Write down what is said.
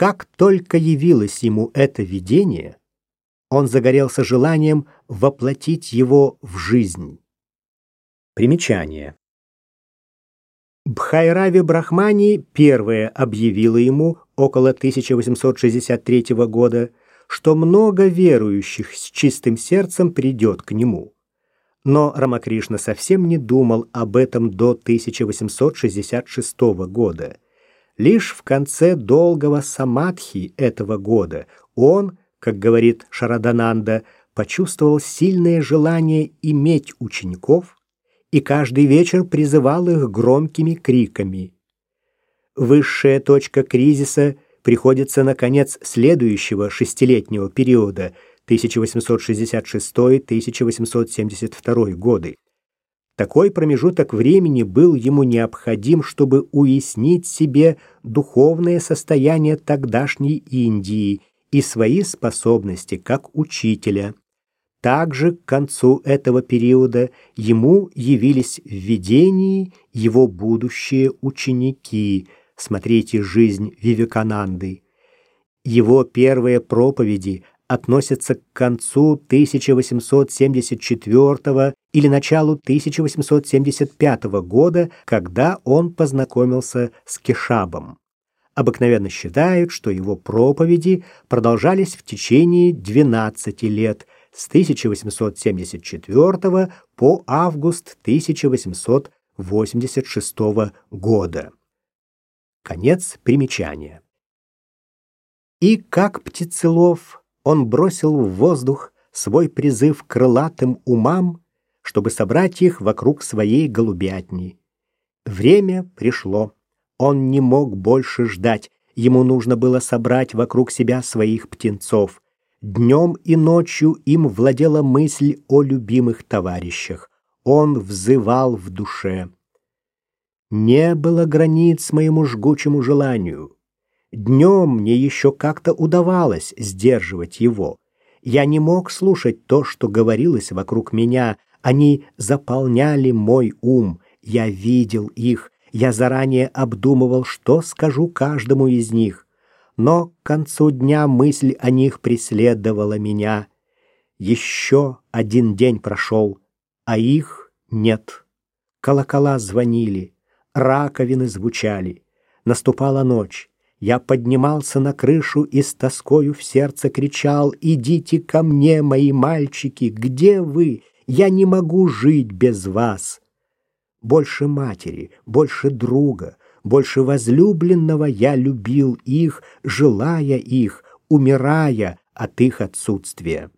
как только явилось ему это видение, он загорелся желанием воплотить его в жизнь. Примечание. Бхайрави Брахмани первая объявила ему около 1863 года, что много верующих с чистым сердцем придет к нему. Но Рамакришна совсем не думал об этом до 1866 года. Лишь в конце долгого самадхи этого года он, как говорит Шарадананда, почувствовал сильное желание иметь учеников и каждый вечер призывал их громкими криками. Высшая точка кризиса приходится на конец следующего шестилетнего периода 1866-1872 годы. Такой промежуток времени был ему необходим, чтобы уяснить себе духовное состояние тогдашней Индии и свои способности как учителя. Также к концу этого периода ему явились в видении его будущие ученики. Смотрите «Жизнь Вивекананды». Его первые проповеди относятся к концу 1874 или началу 1875 года, когда он познакомился с Кешабом. Обыкновенно считают, что его проповеди продолжались в течение 12 лет, с 1874 по август 1886 года. Конец примечания. И как птицелов он бросил в воздух свой призыв крылатым умам, чтобы собрать их вокруг своей голубятни. Время пришло. Он не мог больше ждать. Ему нужно было собрать вокруг себя своих птенцов. Днем и ночью им владела мысль о любимых товарищах. Он взывал в душе. Не было границ моему жгучему желанию. Днем мне еще как-то удавалось сдерживать его. Я не мог слушать то, что говорилось вокруг меня. Они заполняли мой ум. Я видел их. Я заранее обдумывал, что скажу каждому из них но к концу дня мысль о них преследовала меня. Еще один день прошел, а их нет. Колокола звонили, раковины звучали. Наступала ночь. Я поднимался на крышу и с тоскою в сердце кричал «Идите ко мне, мои мальчики! Где вы? Я не могу жить без вас!» Больше матери, больше друга, больше возлюбленного я любил их, желая их, умирая от их отсутствия.